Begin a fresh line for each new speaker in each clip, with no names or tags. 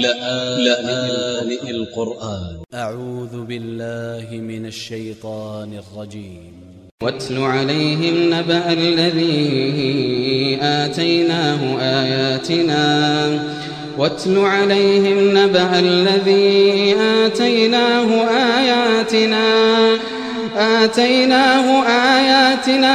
لآن القرآن.
أ ع و ذ ب ا ل ل ه من ا ل ش ي ط ا ن ا ل ج ي م
واتل عليهم نبأ الذي آتيناه آياتنا. واتل عليهم نبأ الذي آتيناه آياتنا. آتيناه آياتنا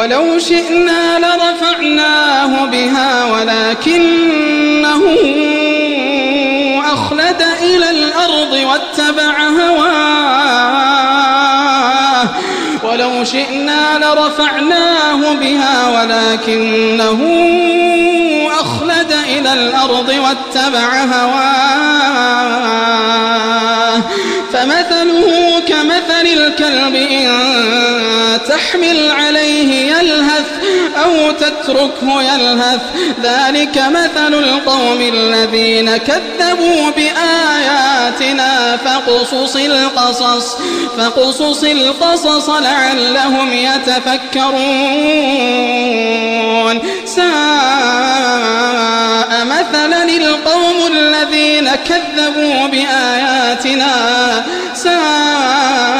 ولو شئنا لرفعناه بها ولكنه أخلد إلى الأرض واتبع هواه. ولو شئنا لرفعناه بها ولكنه أخلد إلى الأرض واتبع هواه. فمثله كمثل الكلب إن تحمل عليه يلهث أو تتركه يلهث. ذلك مثل القوم الذين كذبوا بآياتنا فاقصص القصص فاقصص القصص لعلهم يتفكرون. ساء مثلا القوم الذين كذبوا بآياتنا. ساء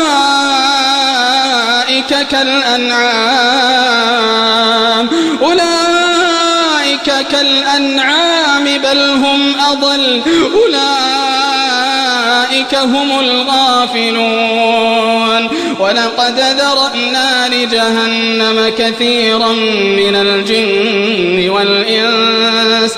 أولئك كالأنعام. أولئك كالأنعام بل هم أضل. أولئك هم الغافلون. ولقد ذرأنا لجهنم كثيرا من الجن والإنس.